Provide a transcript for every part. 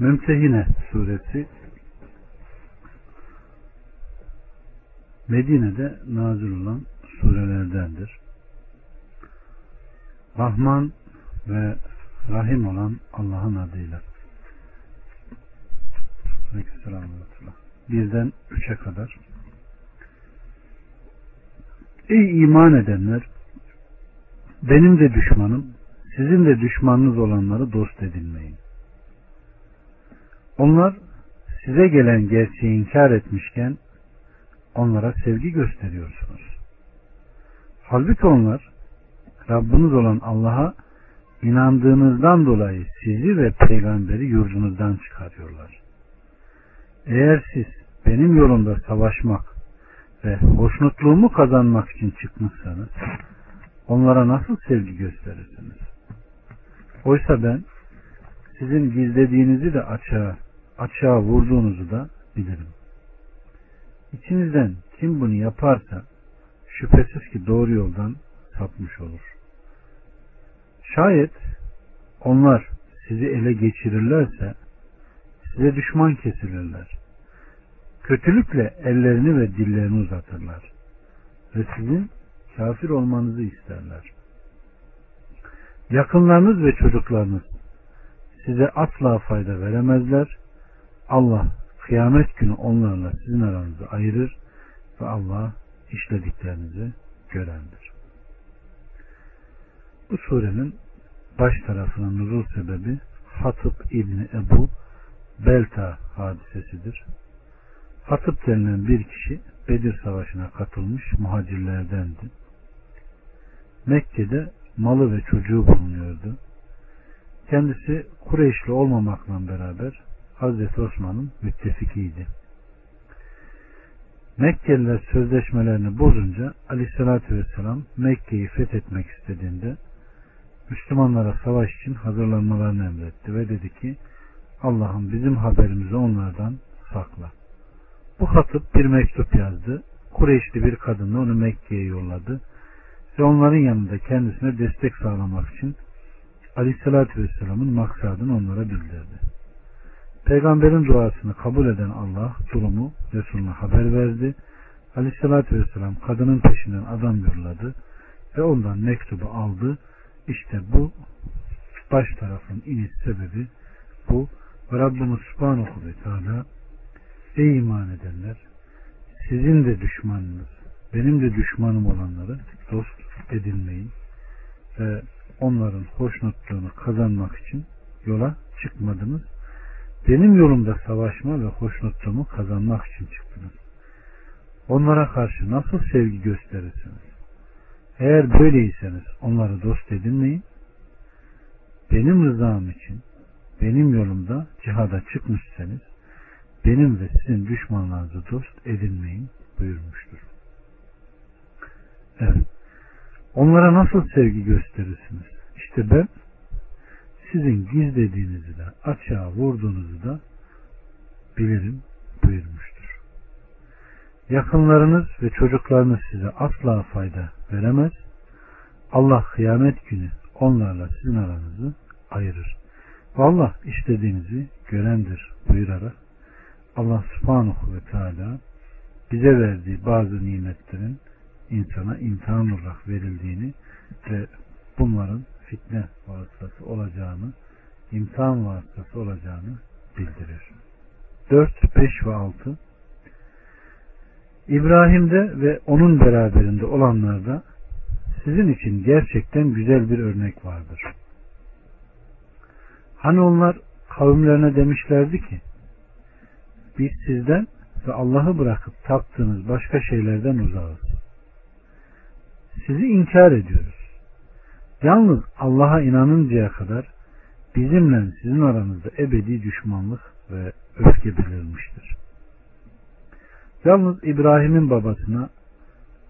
Mümtehine suresi Medine'de nazil olan surelerdendir. Rahman ve Rahim olan Allah'ın adıyla. Birden üçe kadar. Ey iman edenler! Benim de düşmanım, sizin de düşmanınız olanları dost edinmeyin. Onlar size gelen gerçeği inkar etmişken onlara sevgi gösteriyorsunuz. Halbuki onlar Rabbiniz olan Allah'a inandığınızdan dolayı sizi ve peygamberi yurdunuzdan çıkarıyorlar. Eğer siz benim yolumda savaşmak ve hoşnutluğumu kazanmak için çıkmışsanız onlara nasıl sevgi gösterirsiniz? Oysa ben sizin gizlediğinizi de açığa, açığa vurduğunuzu da bilirim. İçinizden kim bunu yaparsa şüphesiz ki doğru yoldan sapmış olur. Şayet onlar sizi ele geçirirlerse size düşman kesilirler. Kötülükle ellerini ve dillerini uzatırlar. Ve sizin kafir olmanızı isterler. Yakınlarınız ve çocuklarınız size asla fayda veremezler. Allah kıyamet günü onlarla sizin aranızı ayırır ve Allah işlediklerinizi görendir. Bu surenin baş tarafının nuzul sebebi Hatip İbni Ebu Belta hadisesidir. Hatip denilen bir kişi Bedir Savaşı'na katılmış muhacirlerdendi. Mekke'de malı ve çocuğu bulunuyordu. Kendisi Kureyşli olmamakla beraber Hazreti Osman'ın müttefikiydi. Mekkeliler sözleşmelerini bozunca Aleyhisselatü Vesselam Mekke'yi fethetmek istediğinde Müslümanlara savaş için hazırlanmalarını emretti ve dedi ki Allah'ım bizim haberimizi onlardan sakla. Bu hatıp bir mektup yazdı. Kureyşli bir kadınla onu Mekke'ye yolladı ve onların yanında kendisine destek sağlamak için Aleyhisselatü Vesselam'ın maksadını onlara bildirdi. Peygamberin duasını kabul eden Allah durumu Resulüne haber verdi. Aleyhisselatü Vesselam kadının peşinden adam yolladı ve ondan mektubu aldı. İşte bu baş tarafın iniş sebebi bu. Ve Rabbimiz Subhanahu ve Teala Ey iman edenler sizin de düşmanınız benim de düşmanım olanları dost edinmeyin ve onların hoşnutluğunu kazanmak için yola çıkmadınız. Benim yolumda savaşma ve hoşnutluğumu kazanmak için çıktınız. Onlara karşı nasıl sevgi gösterirsiniz? Eğer böyleyseniz onları dost edinmeyin. Benim rızam için benim yolumda cihada çıkmışsanız benim ve sizin düşmanlarınızı dost edinmeyin buyurmuştur. Evet. Onlara nasıl sevgi gösterirsiniz? İşte ben sizin gizlediğinizi de açığa vurduğunuzu da bilirim buyurmuştur. Yakınlarınız ve çocuklarınız size asla fayda veremez. Allah kıyamet günü onlarla sizin aranızı ayırır. Allah istediğinizi görendir buyurarak Allah subhanahu ve teala bize verdiği bazı nimetlerin insana imtihan olarak verildiğini ve bunların fitne olacağını, imtihan vasıtası olacağını bildirir. 4, 5 ve 6 İbrahim'de ve onun beraberinde olanlarda sizin için gerçekten güzel bir örnek vardır. Hani onlar kavimlerine demişlerdi ki biz sizden ve Allah'ı bırakıp taptığınız başka şeylerden uzağız. Sizi inkar ediyoruz. Yalnız Allah'a inanıncaya kadar bizimle sizin aranızda ebedi düşmanlık ve öfke belirmiştir. Yalnız İbrahim'in babasına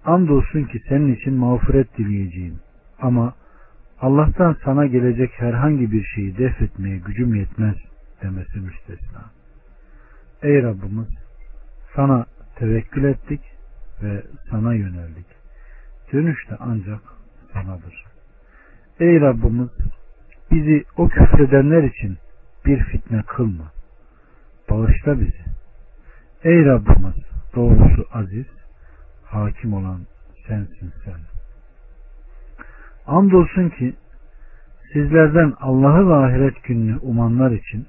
andolsun ki senin için mağfiret dileyeceğim ama Allah'tan sana gelecek herhangi bir şeyi def etmeye gücüm yetmez demesi müstesna. Ey Rabbimiz sana tevekkül ettik ve sana yöneldik. Dönüş de ancak sanadır. Ey Rabbimiz bizi o küfredenler için bir fitne kılma. bağışla bizi. Ey Rabbimiz doğrusu aziz, hakim olan sensin sen. Andolsun ki sizlerden Allah'ı ve ahiret gününü umanlar için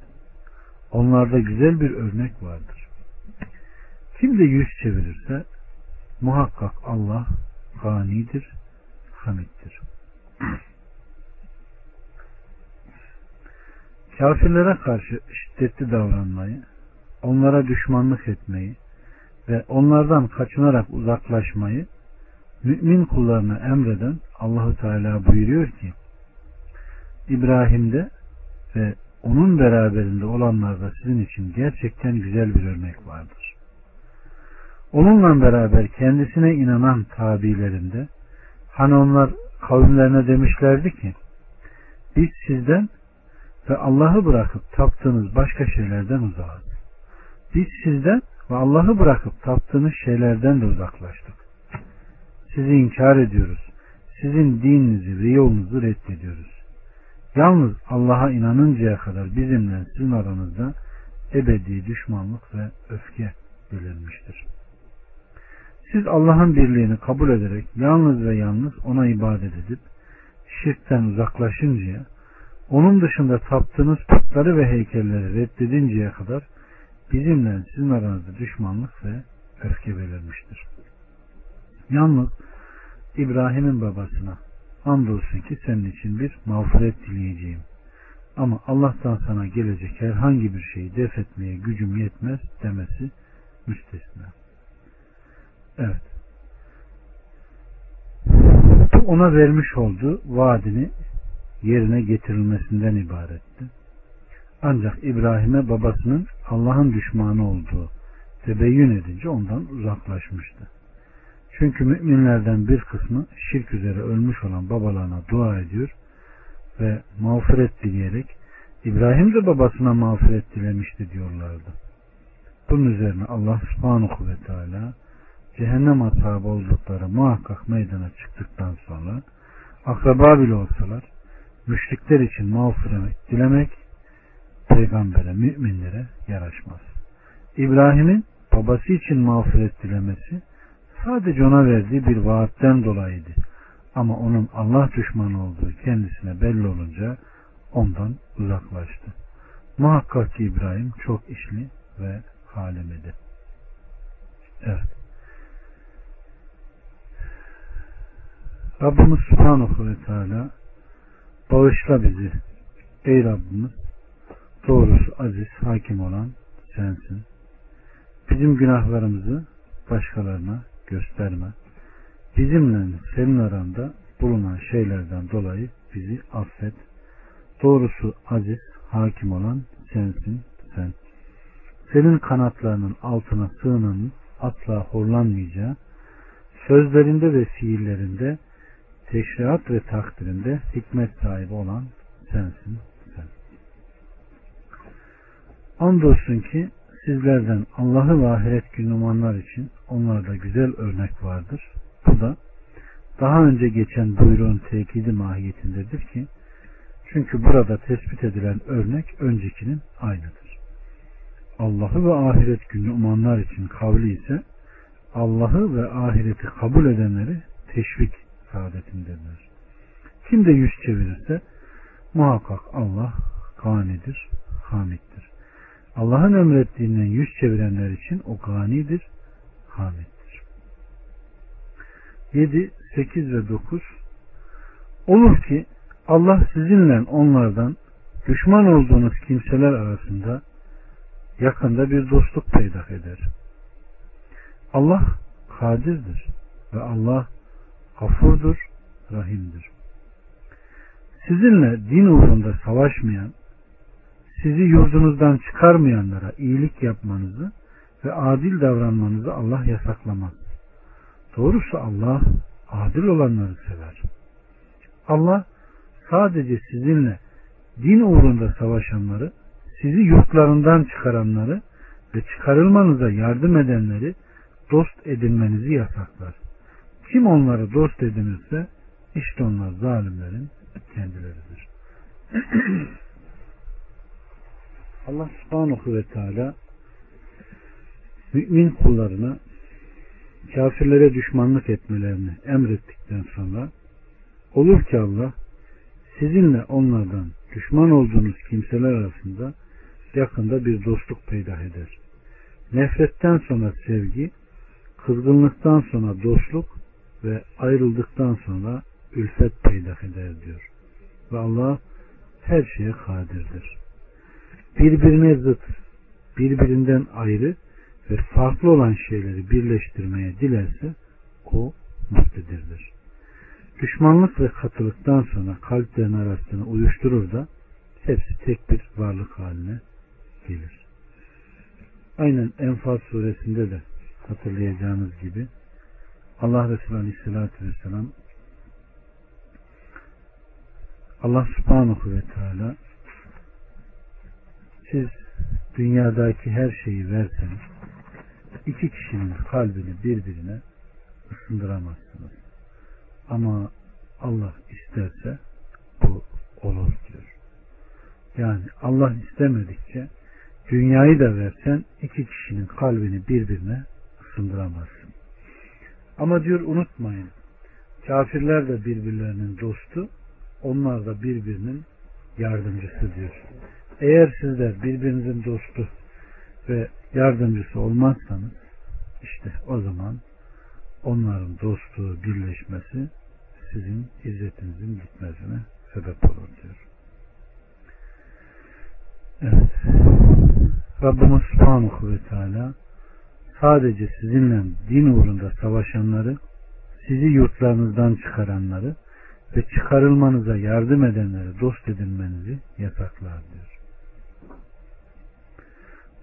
onlarda güzel bir örnek vardır. Kim de yüz çevirirse muhakkak Allah ganidir, hamiddir. Kafirlere karşı şiddetli davranmayı, onlara düşmanlık etmeyi ve onlardan kaçınarak uzaklaşmayı mümin kullarına emreden Allahu Teala buyuruyor ki İbrahim'de ve onun beraberinde olanlarda sizin için gerçekten güzel bir örnek vardır. Onunla beraber kendisine inanan tabilerinde hani onlar kavimlerine demişlerdi ki biz sizden ve Allah'ı bırakıp taptığınız başka şeylerden uzağız. Biz sizden ve Allah'ı bırakıp taptığınız şeylerden de uzaklaştık. Sizi inkar ediyoruz. Sizin dininizi ve yolunuzu reddediyoruz. Yalnız Allah'a inanıncaya kadar bizimle sizin aranızda ebedi düşmanlık ve öfke belirmiştir. Siz Allah'ın birliğini kabul ederek yalnız ve yalnız ona ibadet edip şirkten uzaklaşıncaya, onun dışında taptığınız putları ve heykelleri reddedinceye kadar bizimle sizin aranızda düşmanlık ve öfke belirmiştir. Yalnız İbrahim'in babasına andolsun ki senin için bir mağfiret dileyeceğim. Ama Allah'tan sana gelecek herhangi bir şeyi def etmeye gücüm yetmez demesi müstesna. Evet. Bu ona vermiş olduğu vaadini yerine getirilmesinden ibaretti. Ancak İbrahim'e babasının Allah'ın düşmanı olduğu tebeyyün edince ondan uzaklaşmıştı. Çünkü müminlerden bir kısmı şirk üzere ölmüş olan babalarına dua ediyor ve mağfiret dileyerek İbrahim de babasına mağfiret dilemişti diyorlardı. Bunun üzerine Allah subhanahu ve teala cehennem ashabı oldukları muhakkak meydana çıktıktan sonra akraba bile olsalar müşrikler için mağfiret dilemek peygambere, müminlere yaraşmaz. İbrahim'in babası için mağfiret dilemesi sadece ona verdiği bir vaatten dolayıydı. Ama onun Allah düşmanı olduğu kendisine belli olunca ondan uzaklaştı. Muhakkak ki İbrahim çok işli ve halim idi. Evet. Rabbimiz Subhanahu ve Teala bağışla bizi. Ey Rabbimiz doğrusu aziz hakim olan sensin. Bizim günahlarımızı başkalarına gösterme. Bizimle senin aranda bulunan şeylerden dolayı bizi affet. Doğrusu aziz, hakim olan sensin sen. Senin kanatlarının altına sığınanın asla horlanmayacağı, sözlerinde ve fiillerinde, teşriat ve takdirinde hikmet sahibi olan sensin sen. Andolsun ki sizlerden Allah'ı ve ahiret günü umanlar için onlarda güzel örnek vardır. Bu da daha önce geçen buyruğun tekidi mahiyetindedir ki çünkü burada tespit edilen örnek öncekinin aynıdır. Allah'ı ve ahiret günü umanlar için kavli ise Allah'ı ve ahireti kabul edenleri teşvik saadetindedir. Kim de yüz çevirirse muhakkak Allah ganidir, hamittir. Allah'ın emrettiğinden yüz çevirenler için o ganidir, hamiddir. 7, 8 ve 9 Olur ki Allah sizinle onlardan düşman olduğunuz kimseler arasında yakında bir dostluk peydah eder. Allah kadirdir ve Allah gafurdur, rahimdir. Sizinle din uğrunda savaşmayan sizi yurdunuzdan çıkarmayanlara iyilik yapmanızı ve adil davranmanızı Allah yasaklamaz. Doğrusu Allah adil olanları sever. Allah sadece sizinle din uğrunda savaşanları, sizi yurtlarından çıkaranları ve çıkarılmanıza yardım edenleri dost edinmenizi yasaklar. Kim onları dost edinirse işte onlar zalimlerin kendileridir. Allah subhanahu ve teala mümin kullarına kafirlere düşmanlık etmelerini emrettikten sonra olur ki Allah sizinle onlardan düşman olduğunuz kimseler arasında yakında bir dostluk peydah eder. Nefretten sonra sevgi, kızgınlıktan sonra dostluk ve ayrıldıktan sonra ülfet peydah eder diyor. Ve Allah her şeye kadirdir. Birbirine zıt, birbirinden ayrı ve farklı olan şeyleri birleştirmeye dilerse o muktedirdir. Düşmanlık ve katılıktan sonra kalplerin arasını uyuşturur da hepsi tek bir varlık haline gelir. Aynen Enfal suresinde de hatırlayacağınız gibi Allah Resulü Aleyhisselatü Vesselam Allah Subhanahu ve Teala siz dünyadaki her şeyi verseniz iki kişinin kalbini birbirine ısındıramazsınız. Ama Allah isterse bu olur diyor. Yani Allah istemedikçe dünyayı da versen iki kişinin kalbini birbirine ısındıramazsın. Ama diyor unutmayın kafirler de birbirlerinin dostu onlar da birbirinin yardımcısı diyor. Eğer sizler birbirinizin dostu ve yardımcısı olmazsanız işte o zaman onların dostluğu birleşmesi sizin izzetinizin gitmesine sebep olur diyor. Evet. Rabbimiz Subhanahu ve Teala sadece sizinle din uğrunda savaşanları, sizi yurtlarınızdan çıkaranları ve çıkarılmanıza yardım edenleri dost edinmenizi yasaklar diyor.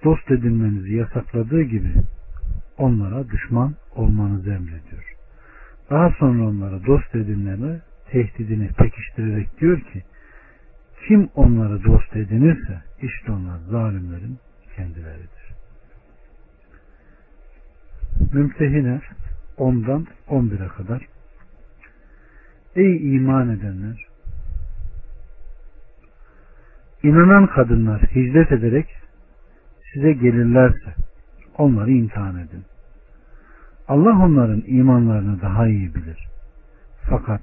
Dost edinmenizi yasakladığı gibi onlara düşman olmanızı emrediyor. Daha sonra onlara dost edinleri tehdidini pekiştirerek diyor ki kim onları dost edinirse işte onlar zalimlerin kendileridir. Mümtehine 10'dan 11'e kadar Ey iman edenler! İnanan kadınlar hicret ederek size gelirlerse onları imtihan edin. Allah onların imanlarını daha iyi bilir. Fakat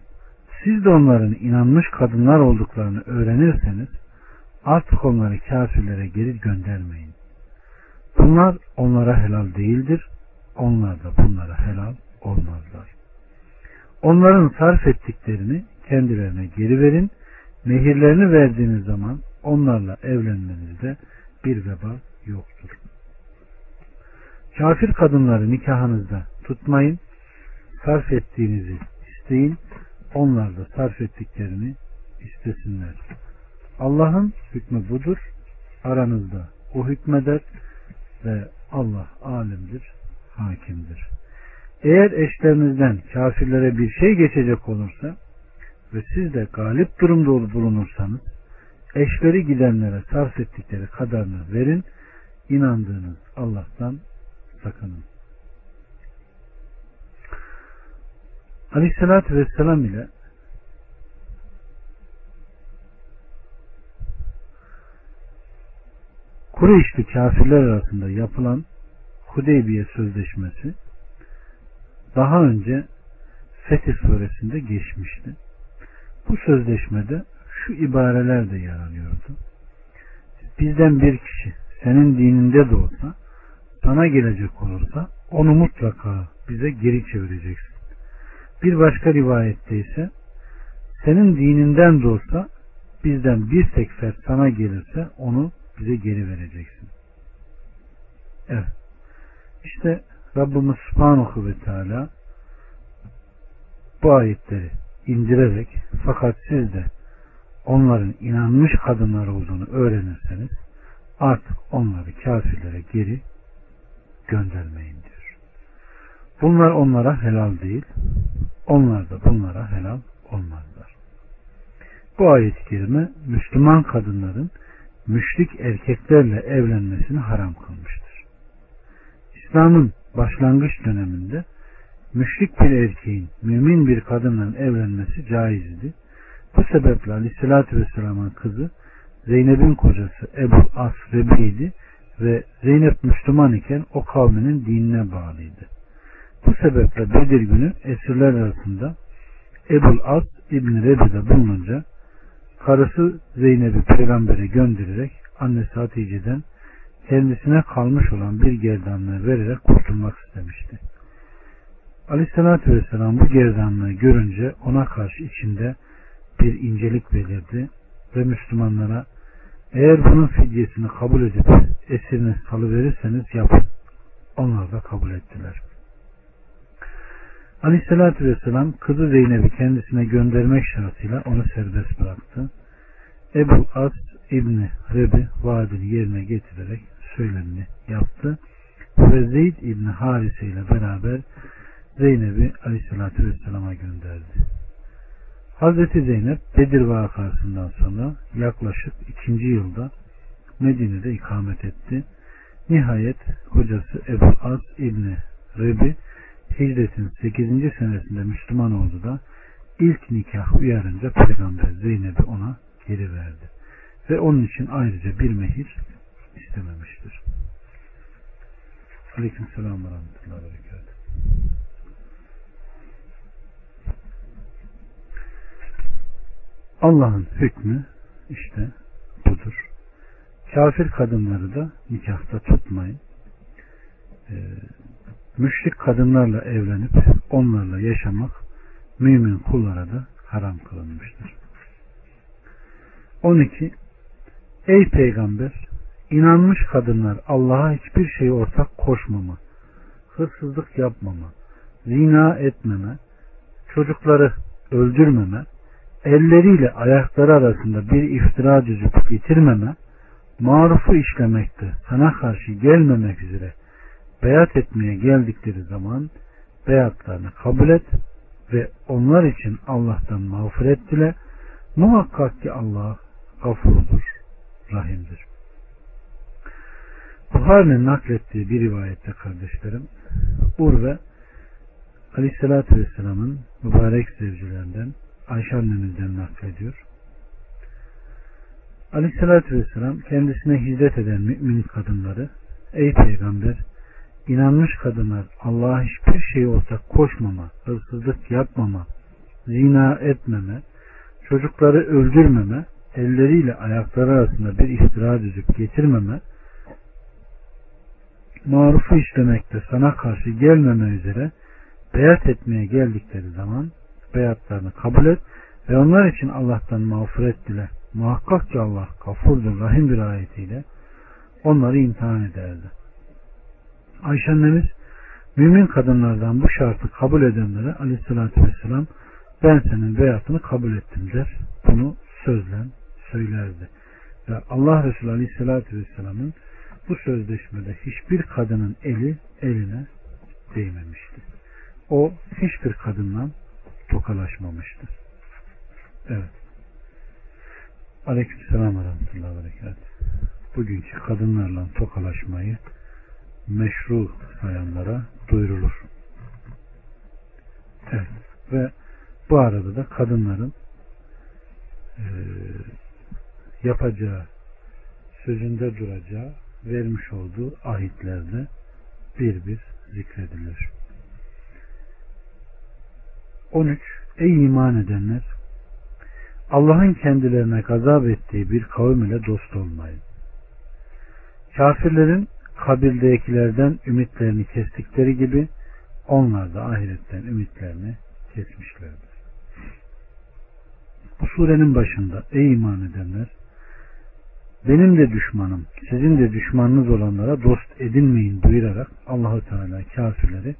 siz de onların inanmış kadınlar olduklarını öğrenirseniz artık onları kafirlere geri göndermeyin. Bunlar onlara helal değildir. Onlar da bunlara helal olmazlar. Onların sarf ettiklerini kendilerine geri verin. Mehirlerini verdiğiniz zaman onlarla evlenmenizde bir veba yoktur. Kafir kadınları nikahınızda tutmayın. Sarf ettiğinizi isteyin. Onlar da sarf ettiklerini istesinler. Allah'ın hükmü budur. Aranızda o hükmeder ve Allah alimdir, hakimdir. Eğer eşlerinizden kafirlere bir şey geçecek olursa ve siz de galip durumda bulunursanız eşleri gidenlere sarf ettikleri kadarını verin. İnandığınız Allah'tan sakının. Aleyhissalatü Vesselam ile Kureyşli kafirler arasında yapılan Hudeybiye Sözleşmesi daha önce Fetih suresinde geçmişti. Bu sözleşmede şu ibareler de yer alıyordu. Bizden bir kişi senin dininde de olsa sana gelecek olursa onu mutlaka bize geri çevireceksin. Bir başka rivayette ise senin dininden de olsa bizden bir tek fert sana gelirse onu bize geri vereceksin. Evet. İşte Rabbimiz Subhanahu ve Teala bu ayetleri indirerek fakat siz de onların inanmış kadınlar olduğunu öğrenirseniz artık onları kafirlere geri göndermeyin diyor. Bunlar onlara helal değil. Onlar da bunlara helal olmazlar. Bu ayet-i kerime Müslüman kadınların müşrik erkeklerle evlenmesini haram kılmıştır. İslam'ın başlangıç döneminde müşrik bir erkeğin mümin bir kadınla evlenmesi caizdi. Bu sebeple Aleyhisselatü Vesselam'ın kızı Zeynep'in kocası Ebu As Rebi'ydi ve Zeynep Müslüman iken o kavminin dinine bağlıydı. Bu sebeple Bedir günü esirler arasında Ebul As İbni Rebi'de bulununca karısı Zeynep'i peygambere göndererek annesi Hatice'den kendisine kalmış olan bir gerdanlığı vererek kurtulmak istemişti. Aleyhissalatü Vesselam bu gerdanlığı görünce ona karşı içinde bir incelik belirdi ve Müslümanlara eğer bunun fidyesini kabul edip esirini salıverirseniz yapın. Onlar da kabul ettiler. Aleyhissalatü Vesselam kızı Zeynep'i kendisine göndermek şartıyla onu serbest bıraktı. Ebu As İbni Rebi vaadini yerine getirerek söylemini yaptı ve Zeyd İbni Harise ile beraber Zeynep'i Aleyhisselatü Vesselam'a gönderdi. Hazreti Zeynep Bedir vakasından sonra yaklaşık ikinci yılda Medine'de ikamet etti. Nihayet kocası Ebu Az İbni Rebi hicretin 8. senesinde Müslüman oldu da ilk nikah uyarınca Peygamber Zeynep'i ona geri verdi. Ve onun için ayrıca bir mehir istememiştir. Aleyküm selam ve rahmetullahi ve Allah'ın hükmü işte budur. Kafir kadınları da nikahta tutmayın. Ee, müşrik kadınlarla evlenip onlarla yaşamak mümin kullara da haram kılınmıştır. 12. Ey peygamber inanmış kadınlar Allah'a hiçbir şeyi ortak koşmama, hırsızlık yapmama, zina etmeme, çocukları öldürmeme, elleriyle ayakları arasında bir iftira düzüp getirmeme, marufu işlemekte sana karşı gelmemek üzere beyat etmeye geldikleri zaman beyatlarını kabul et ve onlar için Allah'tan mağfiret dile. Muhakkak ki Allah gafurdur, rahimdir. Buhari'nin naklettiği bir rivayette kardeşlerim, Urve Aleyhisselatü Vesselam'ın mübarek zevcilerinden Ayşe annemizden naklediyor. Aleyhissalatü vesselam kendisine hizmet eden mümin kadınları Ey peygamber inanmış kadınlar Allah'a hiçbir şeyi ortak koşmama, hırsızlık yapmama, zina etmeme, çocukları öldürmeme, elleriyle ayakları arasında bir iftira düzüp getirmeme, marufu işlemekte sana karşı gelmeme üzere beyat etmeye geldikleri zaman beyatlarını kabul et ve onlar için Allah'tan mağfiret dile. Muhakkak ki Allah kafurdur, rahim bir ayetiyle onları imtihan ederdi. Ayşe annemiz mümin kadınlardan bu şartı kabul edenlere aleyhissalatü vesselam ben senin beyatını kabul ettim der. Bunu sözle söylerdi. Ve Allah Resulü aleyhissalatü vesselamın bu sözleşmede hiçbir kadının eli eline değmemişti. O hiçbir kadından tokalaşmamıştır. Evet. Aleyküm selam ve rahmetullahi ve Bugünkü kadınlarla tokalaşmayı meşru sayanlara duyurulur. Evet. Ve bu arada da kadınların e, yapacağı, sözünde duracağı, vermiş olduğu ahitlerde bir bir zikredilir. 13. Ey iman edenler! Allah'ın kendilerine gazap ettiği bir kavim ile dost olmayın. Kafirlerin kabirdekilerden ümitlerini kestikleri gibi onlar da ahiretten ümitlerini kesmişlerdir. Bu surenin başında ey iman edenler benim de düşmanım, sizin de düşmanınız olanlara dost edinmeyin buyurarak Allahu Teala kafirleri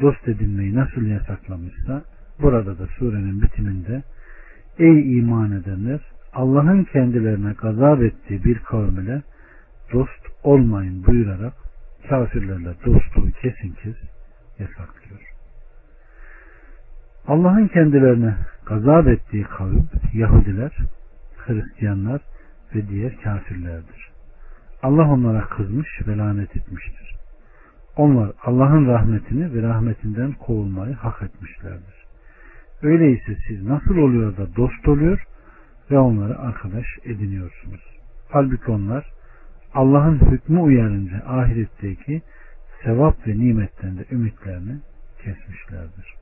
dost edinmeyi nasıl yasaklamışsa burada da surenin bitiminde ey iman edenler Allah'ın kendilerine gazap ettiği bir kavim ile dost olmayın buyurarak kafirlerle dostluğu kesin kes yasaklıyor. Allah'ın kendilerine gazap ettiği kavim Yahudiler, Hristiyanlar ve diğer kafirlerdir. Allah onlara kızmış ve lanet etmiştir. Onlar Allah'ın rahmetini ve rahmetinden kovulmayı hak etmişlerdir. Öyleyse siz nasıl oluyor da dost oluyor ve onları arkadaş ediniyorsunuz. Halbuki onlar Allah'ın hükmü uyarınca ahiretteki sevap ve nimetten de ümitlerini kesmişlerdir.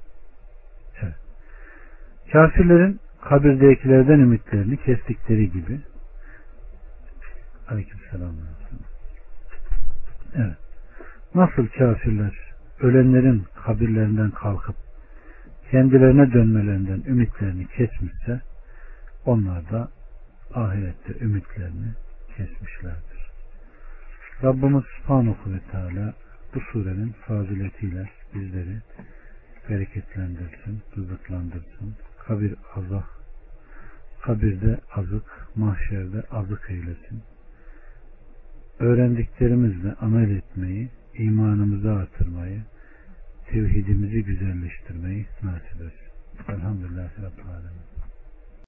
Evet. Kafirlerin kabirdekilerden ümitlerini kestikleri gibi Aleykümselam. Evet. Nasıl kafirler ölenlerin kabirlerinden kalkıp kendilerine dönmelerinden ümitlerini kesmişse onlar da ahirette ümitlerini kesmişlerdir. Rabbimiz Subhanahu ve Teala bu surenin faziletiyle bizleri bereketlendirsin, rızıklandırsın. Kabir azah, kabirde azık, mahşerde azık eylesin. Öğrendiklerimizle amel etmeyi, imanımızı artırmayı, tevhidimizi güzelleştirmeyi nasip etsin. Elhamdülillahi Rabbil Alemin.